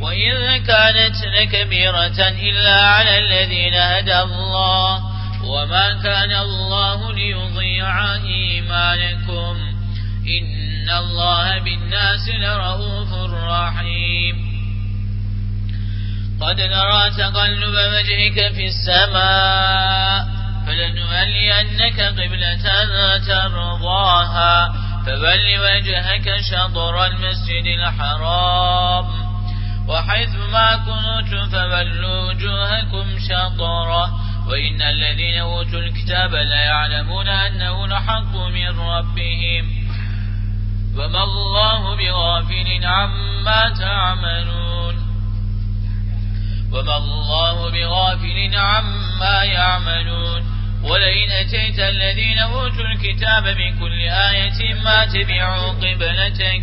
وإذ كانت لكبيرة إلا على الذين هدى الله وما كان الله ليضيع إيمانكم إن الله بالناس لرؤوف رحيم. قد نرى تقلب وجهك في السماء فلنولينك قبلة ترضاها فول وجهك شطر المسجد الحرام. وحيث ما كنتم فولوا وجوهكم شطرة وإن الذين أوتوا الكتاب لا يعلمون أنه لحق من ربهم وما الله بغافل عما تعملون وما الله بغافل عما يعملون ولئن أتيت الذين أوتوا الكتاب بكل آية ما تبعوا قبلتك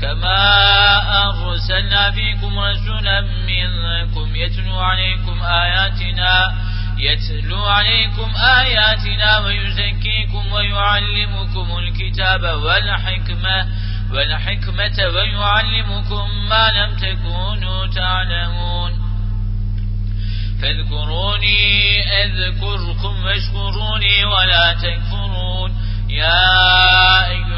كما أرسلنا فيكم رسولا منكم يتلو عليكم آياتنا يتلو عليكم آياتنا ويزكيكم ويعلمكم الكتاب والحكمة والحكمة ويعلمكم ما لم تكونوا تعلمون. فاذكروني أذكركم واشكروني ولا تكفرون. يا أيها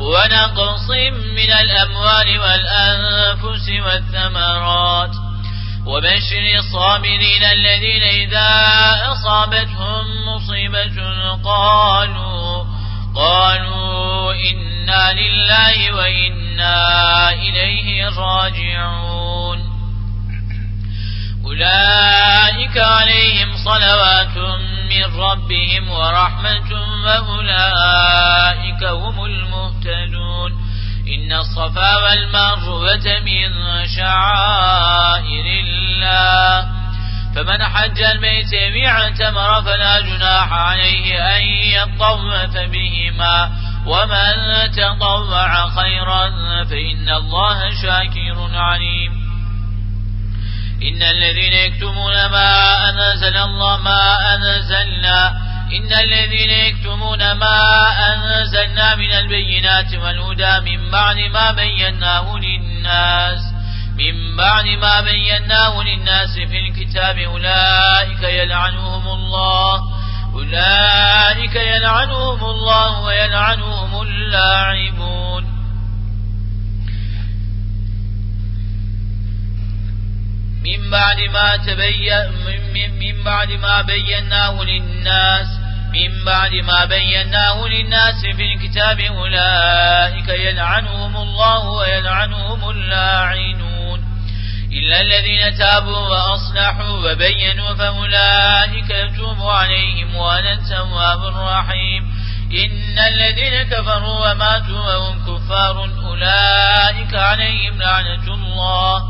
ونقص من الأموال والأنفس والثمرات. وبشر الصابرين الذين إذا أصابتهم مصيبة قالوا قالوا إنا لله وإنا إليه راجعون. أولئك عليهم صلوات من ربهم ورحمة وأولئك هم الصفا والمروة من شعائر الله. فمن حج البيت واعتمر فلا جناح عليه أن يطوف بهما. ومن تطوع خيرا فإن الله شاكر عليم. إن الذين يكتمون ما أنزل الله ما أنزلنا. إن الذين يكتمون ما أنزلنا من البينات والهدى من بعد ما بيناه للناس. من بعد ما بيناه للناس في الكتاب أولئك يلعنهم الله. أولئك يلعنهم الله ويلعنهم اللاعبون. من بعد ما تبين من, بعد ما بيناه للناس من بعد ما بيناه للناس في الكتاب أولئك يلعنهم الله ويلعنهم اللاعنون. إلا الذين تابوا وأصلحوا وبينوا فأولئك يتوب عليهم وأنا التواب الرحيم إن الذين كفروا وماتوا وهم كفار أولئك عليهم لعنة الله.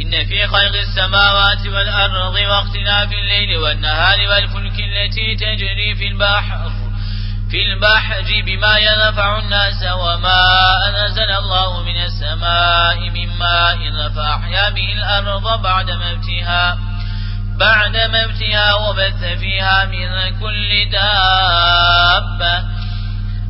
إن في خلق السماوات والأرض واختلاف الليل والنهار والفلك التي تجري في البحر في البحر بما ينفع الناس وما أنزل الله من السماء من ماء فأحيا به الأرض بعد موتها بعد موتها وبث فيها من كل دابة.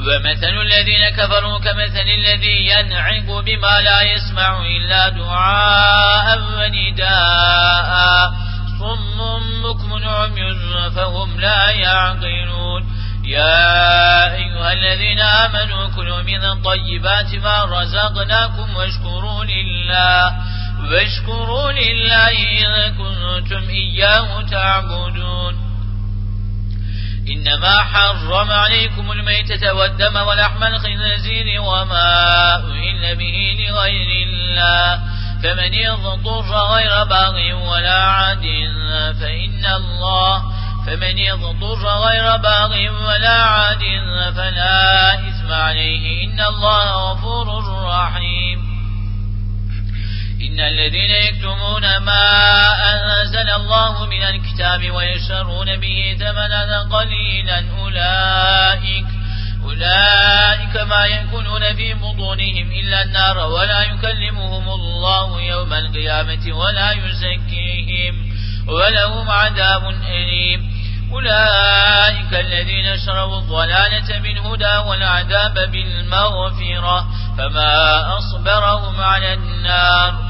ومثل الذين كفروا كمثل الذي ينعق بما لا يسمع إلا دعاء ونداء. صم بكم عمي فهم لا يعقلون. يا أيها الذين آمنوا كلوا من طيبات ما رزقناكم واشكروا لله. واشكروا لله إذا كنتم إياه تعبدون. إنما حرم عليكم الميتة والدم ولحم الخنزير وما أهل به لغير الله. فمن يضطر غير باغ ولا عاد فإن الله. فمن يضطر غير باغ ولا عاد فلا إثم عليه. إن الله غفور رحيم. إن الذين يكتمون ما أنزل الله من الكتاب ويشرون به ثمنا قليلا أولئك أولئك ما يأكلون في بطونهم إلا النار ولا يكلمهم الله يوم القيامة ولا يزكيهم ولهم عذاب أليم. أولئك الذين شروا الضلالة بالهدى والعذاب بالمغفرة فما أصبرهم على النار.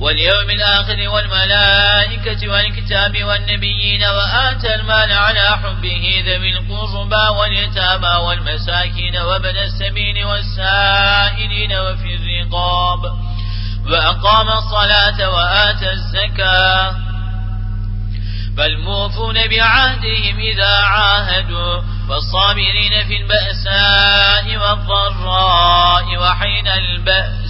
واليوم الآخر والملائكة والكتاب والنبيين وآتى المال على حبه ذوي القربى واليتامى والمساكين وابن السبيل والسائلين وفي الرقاب وأقام الصلاة وآتى الزكاة فالموفون بعهدهم إذا عاهدوا والصابرين في البأساء والضراء وحين البأس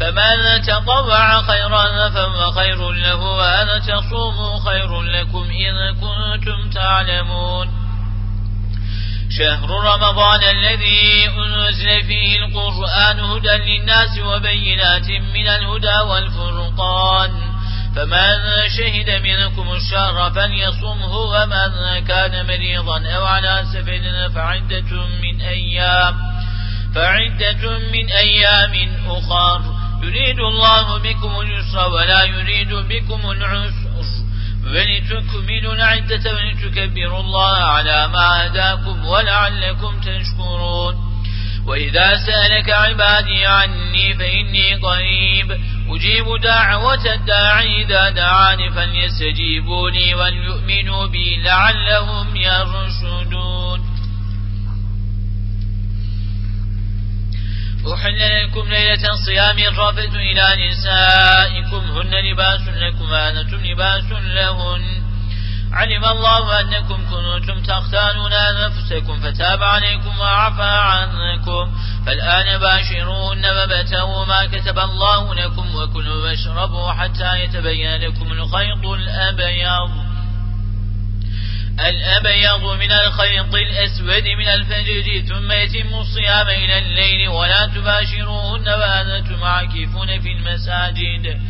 فمن تطوع خيرا فهو خير له وأن تصوموا خير لكم إن كنتم تعلمون. شهر رمضان الذي أنزل فيه القرآن هدى للناس وبينات من الهدى والفرقان. فمن شهد منكم الشهر فليصمه ومن كان مريضا أو على سفر فعدة من أيام فعدة من أيام أخر. يريد الله بكم اليسر ولا يريد بكم العسر. ولتكملوا العدة ولتكبروا الله على ما هداكم ولعلكم تشكرون. وإذا سألك عبادي عني فإني قريب. أجيب دعوة الداعي إذا دعاني فليستجيبوا لي وليؤمنوا بي لعلهم يرشدون. أحل لكم ليلة الصيام الرافة إلى نسائكم هن لباس لكم وأنتم لباس لهن. علم الله أنكم كنتم تختانون أنفسكم فتاب عليكم وعفى عنكم. فالآن باشروهن وابتغوا ما كتب الله لكم وكلوا واشربوا حتى يتبين لكم الخيط الأبيض. الأبيض من الخيط الأسود من الفجر ثم يتم الصيام إلى الليل ولا تباشروهن وأنتم عاكفون في المساجد.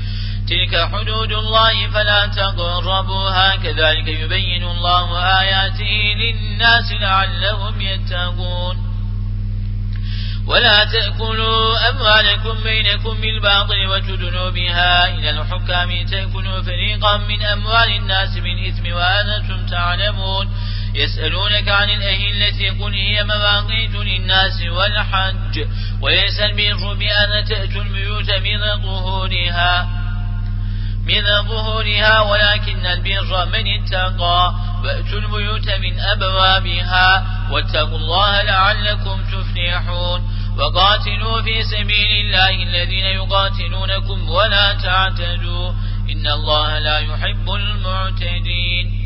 تلك حدود الله فلا تقربوها كذلك يبين الله آياته للناس لعلهم يتقون. ولا تأكلوا أموالكم بينكم بالباطل وتدنوا بها إلى الحكام. تأكلوا فريقا من أموال الناس بالإثم وأنتم تعلمون. يسألونك عن الأهلة قل هي مواقيت للناس والحج. وليس البر بأن تأتوا البيوت من ظهورها من ظهورها ولكن البر من اتقى. وأتوا البيوت من أبوابها. واتقوا الله لعلكم تفلحون وقاتلوا في سبيل الله الذين يقاتلونكم ولا تعتدوا إن الله لا يحب المعتدين.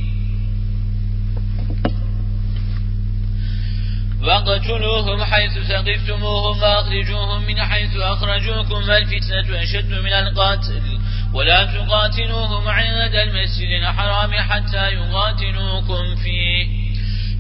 واقتلوهم حيث ثقفتموهم وأخرجوهم من حيث أخرجوكم والفتنة أشد من القتل. ولا تقاتلوهم عند المسجد الحرام حتى يقاتلوكم فيه.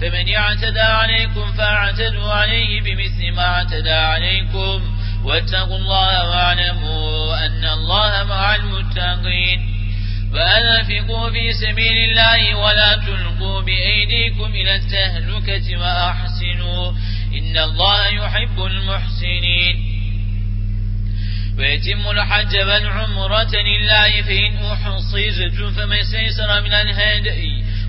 فمن اعتدى عليكم فاعتدوا عليه بمثل ما اعتدى عليكم واتقوا الله واعلموا أن الله مع المتقين. وأنفقوا في سبيل الله ولا تلقوا بأيديكم إلى التهلكة وأحسنوا إن الله يحب المحسنين. ويتم الحج والعمرة لله فإن أحصيزتم فما سيسر من الهدي.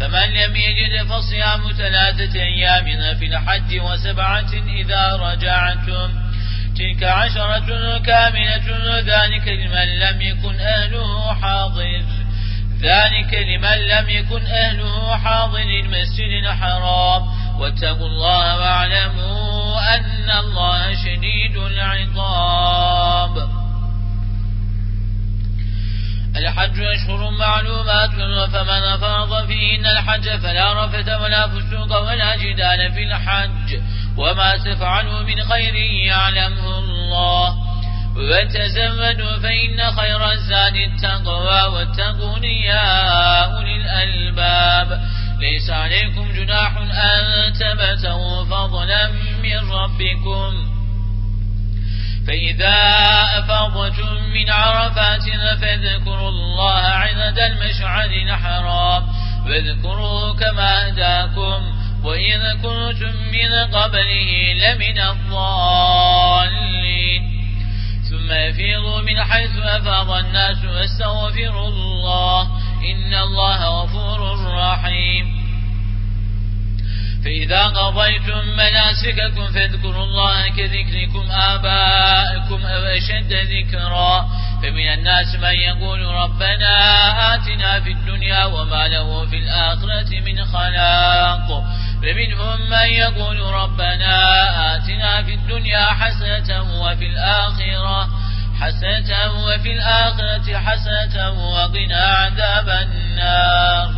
فمن لم يجد فصيام ثلاثة أيام في الحج وسبعة إذا رجعتم تلك عشرة كاملة ذلك لمن لم يكن أهله حاضر ذلك لمن لم يكن أهله حاضر المسجد الحرام. واتقوا الله واعلموا أن الله شديد العقاب. الحج أشهر معلومات فمن فرض فيهن الحج فلا رفت ولا فسوق ولا جدال في الحج وما تفعلوا من خير يعلمه الله. وتزودوا فإن خير الزاد التقوى واتقون يا أولي الألباب. ليس عليكم جناح أن تبتغوا فضلا من ربكم. فإذا أفضتم من عرفات فاذكروا الله عند المشعر الحرام واذكروه كما هداكم وإذا كنتم من قبله لمن الضالين. ثم يفيضوا من حيث أفاض الناس واستغفروا الله إن الله غفور رحيم. فإذا قضيتم مناسككم فاذكروا الله كذكركم آبائكم أو أشد ذكرا. فمن الناس من يقول ربنا آتنا في الدنيا وما له في الآخرة من خلاق. فمنهم من يقول ربنا آتنا في الدنيا حسنة وفي الآخرة حسنة وفي الآخرة حسنة وقنا عذاب النار.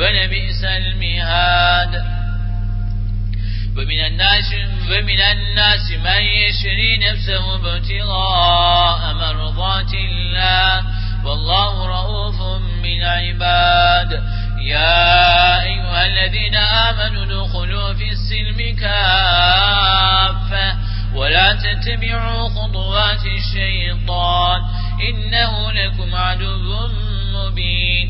ولبئس المهاد ومن الناس ومن الناس من يشري نفسه ابتغاء مرضات الله والله رؤوف بالعباد. يا أيها الذين آمنوا دخلوا في السلم كافة ولا تتبعوا خطوات الشيطان إنه لكم عدو مبين.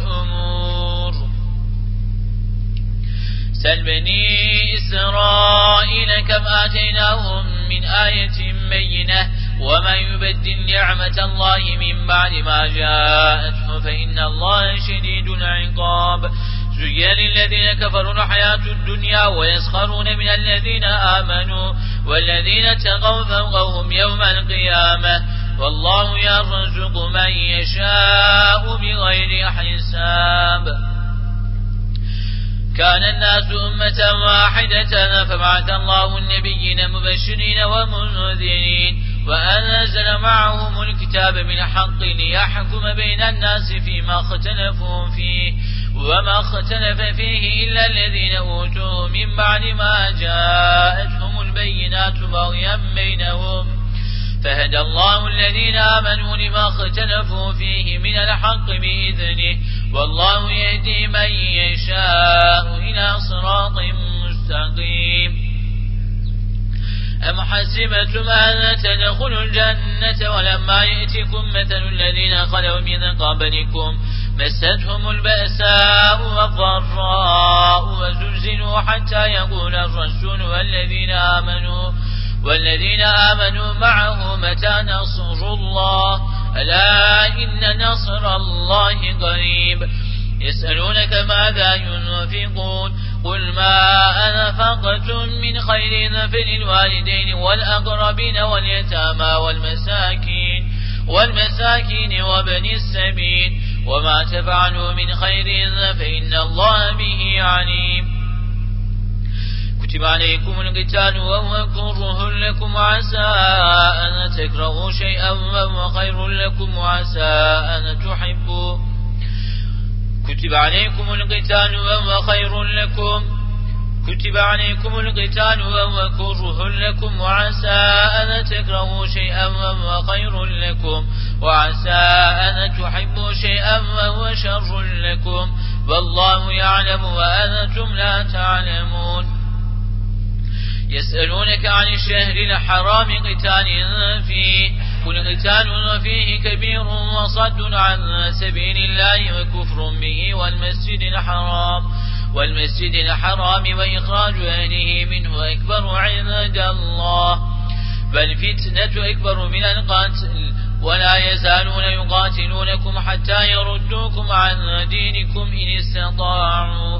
سل بني إسرائيل كم آتيناهم من آية بينة ومن يبدل نعمة الله من بعد ما جاءته فإن الله شديد العقاب. زين للذين كفروا الحياة الدنيا ويسخرون من الذين آمنوا والذين تقوا فوقهم يوم القيامة. والله يرزق من يشاء بغير حساب. كان الناس أمة واحدة فبعث الله النبيين مبشرين ومنذرين وأنزل معهم الكتاب بالحق ليحكم بين الناس فيما اختلفوا فيه وما اختلف فيه إلا الذين أوتوا من بعد ما جاءتهم البينات بغيا بينهم. فهدى الله الذين آمنوا لما اختلفوا فيه من الحق بإذنه والله يهدي من يشاء إلى صراط مستقيم. أم حسبتم أن تدخلوا الجنة ولما يأتكم مثل الذين خلوا من قبلكم مستهم البأساء والضراء وزلزلوا حتى يقول الرسول والذين آمنوا والذين آمنوا معه متى نصر الله؟ ألا إن نصر الله قريب. يسألونك ماذا ينفقون؟ قل ما أنفقتم من خير فللوالدين والأقربين واليتامى والمساكين والمساكين وابن السبيل. وما تفعلوا من خير فإن الله به عليم. كتب عليكم القتال وهو كره لكم عسى أن تكرهوا شيئا وهو خير لكم وعسى أن تحبوا. كتب عليكم القتال وهو خير لكم. كتب عليكم القتال وهو كره لكم وعسى أن تكرهوا شيئا وهو خير لكم. وعسى أن تحبوا شيئا وهو شر لكم. والله يعلم وأنتم لا تعلمون. يسألونك عن الشهر الحرام قتال فيه قل قتال فيه كبير وصد عن سبيل الله وكفر به والمسجد الحرام والمسجد الحرام وإخراج أهله منه أكبر عند الله بل فتنة أكبر من القتل ولا يزالون يقاتلونكم حتى يردوكم عن دينكم إن استطاعوا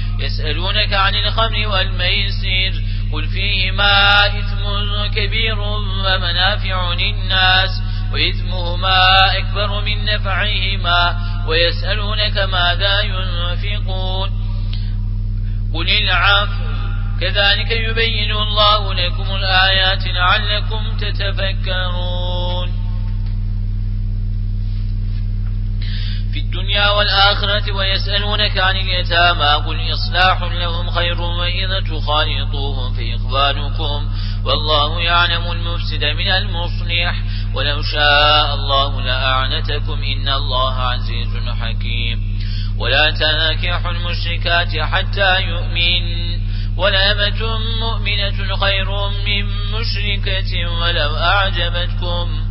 يسألونك عن الخمر والميسير قل فيهما إثم كبير ومنافع للناس وإثمهما أكبر من نفعهما ويسألونك ماذا ينفقون قل العفو كذلك يبين الله لكم الآيات لعلكم تتفكرون الدنيا والآخرة ويسألونك عن اليتامى قل إصلاح لهم خير وإذا تخالطوهم في إخوانكم والله يعلم المفسد من المصلح ولو شاء الله لأعنتكم إن الله عزيز حكيم ولا تنكحوا المشركات حتى يؤمن ولأمة مؤمنة خير من مشركة ولو أعجبتكم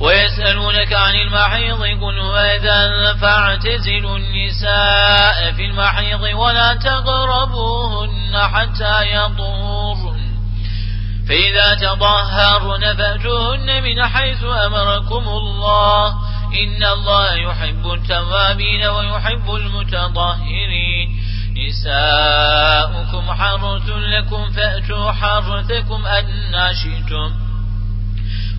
ويسألونك عن المحيض قل وإذا فاعتزلوا النساء في المحيض ولا تقربوهن حتى يطهرن. فإذا تظاهرن فأتوهن من حيث أمركم الله. إن الله يحب التوابين ويحب المتطهرين. نساؤكم حرث لكم فأتوا حرثكم أن شئتم.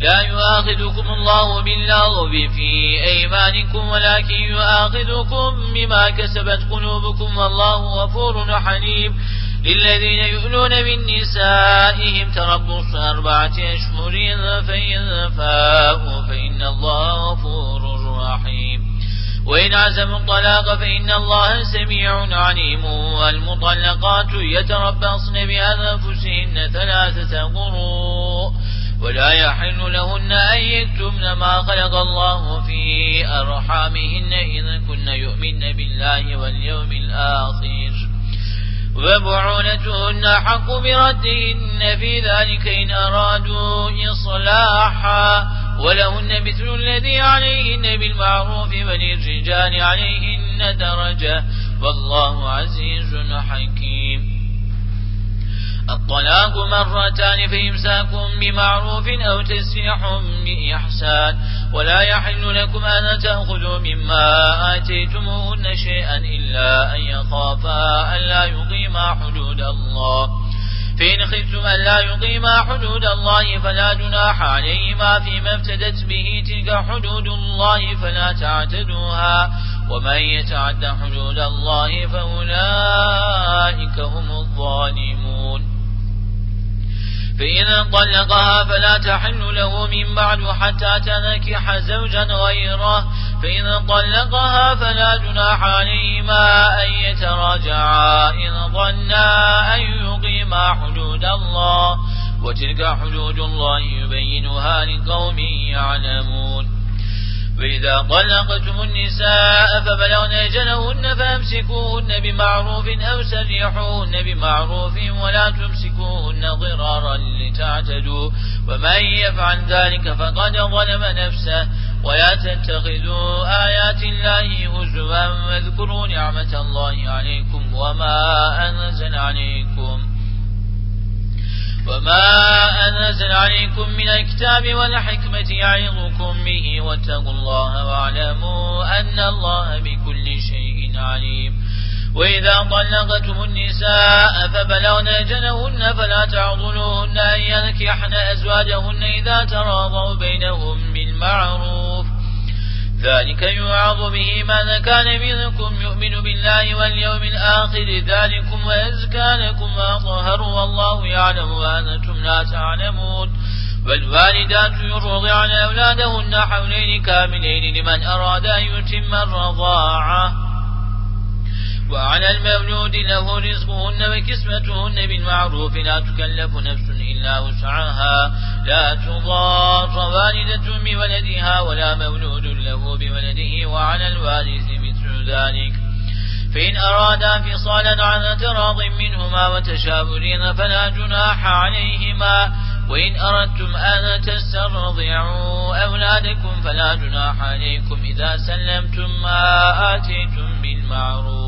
لا يؤاخذكم الله باللغو في أيمانكم ولكن يؤاخذكم بما كسبت قلوبكم. والله غفور حليم. للذين يؤلون من نسائهم تربص أربعة أشهر فإن فاءوا فإن الله غفور رحيم. وإن عزموا الطلاق فإن الله سميع عليم. والمطلقات يتربصن بأنفسهن ثلاثة قروء. ولا يحل لهن أن يكتمن ما خلق الله في أرحامهن إذا كن يؤمن بالله واليوم الآخر. وبعولتهن حق بردهن في ذلك إن أرادوا إصلاحا. ولهن مثل الذي عليهن بالمعروف وللرجال عليهن درجة. والله عزيز حكيم. الطلاق مرتان فإمساكم بمعروف أو تسريح بإحسان ولا يحل لكم أن تأخذوا مما آتيتموهن شيئا إلا أن يخافا أن لا يقيما حدود الله. فإن خفتم أن لا يقيما حدود الله فلا جناح عليهما فيما افتدت به تلك حدود الله فلا تعتدوها ومن يتعد حدود الله فأولئك هم الظالمون. فإن طلقها فلا تحل له من بعد حتى تنكح زوجا غيره. فإن طلقها فلا جناح عليهما أن يتراجعا. إن ظنا أن يقيما حدود الله. وتلك حدود الله يبينها لقوم يعلمون. وإذا طلقتم النساء فبلغن أجلهن فأمسكوهن بمعروف أو سريحوهن بمعروف ولا تمسكوهن ضرارا لتعتدوا. ومن يفعل ذلك فقد ظلم نفسه. ولا تتخذوا آيات الله هزوا واذكروا نعمة الله عليكم وما أنزل عليكم. وما أنزل عليكم من الكتاب والحكمة يعظكم به واتقوا الله واعلموا أن الله بكل شيء عليم وإذا طلقتم النساء فبلغن أجلهن فلا تعضلوهن أن ينكحن أزواجهن إذا تراضوا بينهم بالمعروف ذلك يوعظ به من كان منكم يؤمن بالله واليوم الآخر. ذلكم وأزكى لكم وأطهر والله يعلم وأنتم لا تعلمون. والوالدات يرضعن أولادهن حولين كاملين لمن أراد أن يتم الرضاعة. وعلى المولود له رزقهن وكسمتهن بالمعروف لا تكلف نفس إلا وسعها. لا تضار والدة بولدها ولا مولود له بولده وعلى الوارث مثل ذلك. فإن أرادا فصالا عن تراض منهما وتشاورين فلا جناح عليهما. وإن أردتم أن تسترضعوا أولادكم فلا جناح عليكم إذا سلمتم ما آتيتم بالمعروف.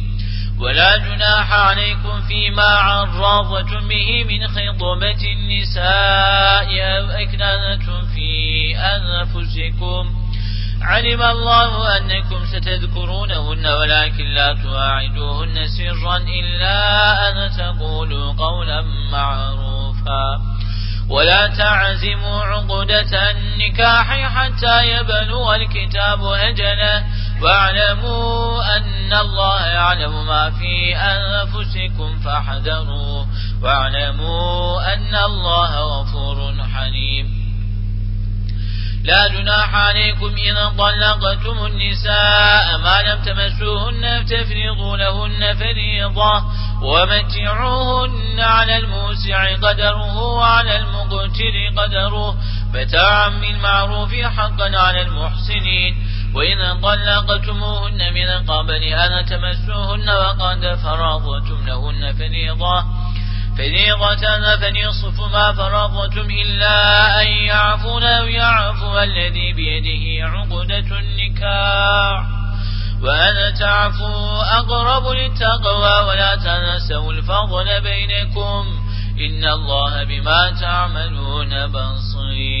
ولا جناح عليكم فيما عرضتم به من خطبة النساء أو أكنانة في أنفسكم. علم الله أنكم ستذكرونهن ولكن لا تواعدوهن سرا إلا أن تقولوا قولا معروفا. ولا تعزموا عقدة النكاح حتى يبلغ الكتاب أجله. واعلموا أن الله يعلم ما في أنفسكم فاحذروا واعلموا أن الله غفور حليم. لا جناح عليكم إذا طلقتم النساء ما لم تمسوهن تفرضوا لهن فريضة ومتعوهن على الموسع قدره وعلى المقتر قدره. متاعا بالمعروف حقا على المحسنين. وإذا طلقتموهن من قبل أن تمسوهن وقد فرضتم لهن فريضة فريضة فنصف ما فرضتم إلا أن يعفون أو يعفو الذي بيده عقدة النكاح. وأن تعفوا أقرب للتقوى ولا تنسوا الفضل بينكم إن الله بما تعملون بصير.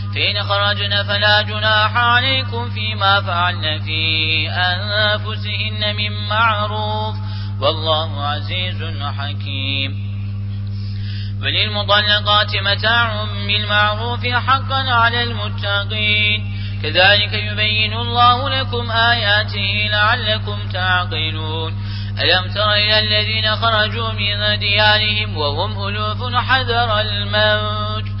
فإن خرجن فلا جناح عليكم فيما فعلن في أنفسهن من معروف. والله عزيز حكيم. وللمطلقات متاع بالمعروف حقا على المتقين. كذلك يبين الله لكم آياته لعلكم تعقلون. ألم تر إلى الذين خرجوا من ديارهم وهم ألوف حذر الموت؟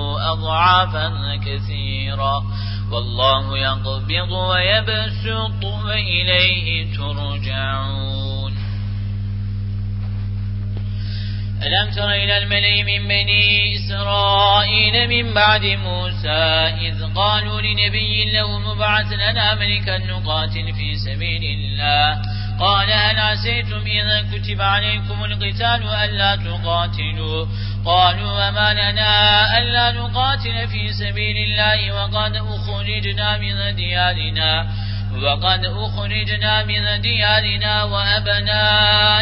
أضعافا كثيرا. والله يقبض ويبسط وإليه ترجعون. ألم تر إلى الملئ من بني إسرائيل من بعد موسى إذ قالوا لنبي له مبعث لنا ملكا نقاتل في سبيل الله. قال هل عسيتم إذا كتب عليكم القتال ألا تقاتلوا؟ قالوا وما لنا ألا نقاتل في سبيل الله وقد أخرجنا من ديارنا وقد أخرجنا من ديارنا وأبنائنا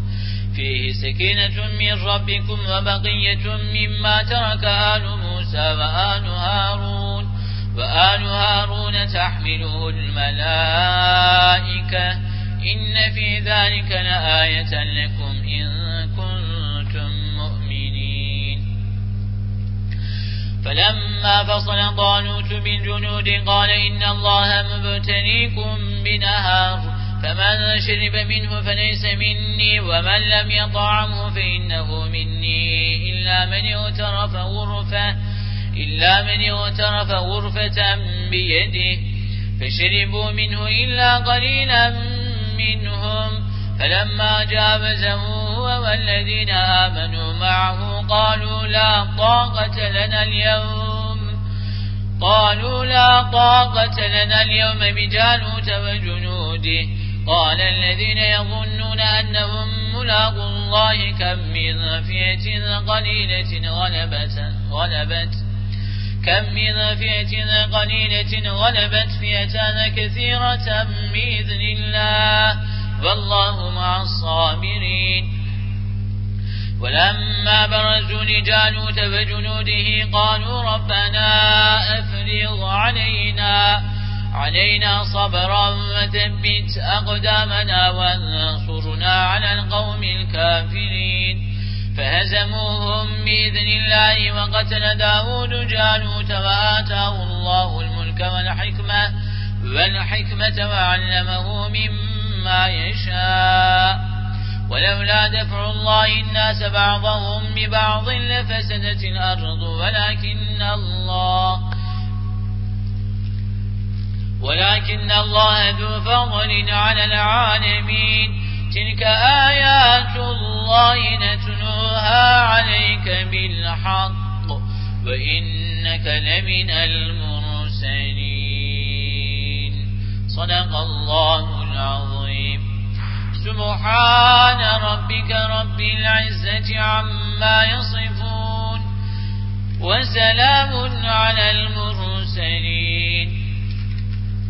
فيه سكينة من ربكم وبقية مما ترك آل موسى وآل هارون. وآل هارون تحمله الملائكة. إن في ذلك لآية لكم إن كنتم مؤمنين. فلما فصل طالوت بالجنود قال إن الله مبتليكم بنهار. فمن شرب منه فليس مني ومن لم يطعمه فإنه مني. إلا من اغترف غرفة إلا من اغترف غرفة بيده. فشربوا منه إلا قليلا منهم. فلما جاوزه هو والذين آمنوا معه قالوا لا طاقة لنا اليوم. قالوا لا طاقة لنا اليوم بجالوت وجنوده. قال الذين يظنون أنهم ملاقوا الله كم من فئة قليلة غلبت, غلبت. كم من فئة قليلة غلبت فئة كثيرة بإذن الله. والله مع الصابرين. ولما برزوا لجالوت وجنوده قالوا ربنا أفرض علينا علينا صبرا وثبت أقدامنا وانصرنا على القوم الكافرين. فهزموهم بإذن الله وقتل داود جالوت وآتاه الله الملك والحكمة والحكمة وعلمه مما يشاء. ولولا دفع الله الناس بعضهم ببعض لفسدت الأرض ولكن الله ولكن الله ذو فضل على العالمين. تلك آيات الله نتلوها عليك بالحق. وإنك لمن المرسلين. صدق الله العظيم. سبحان ربك رب العزة عما يصفون. وسلام على المرسلين.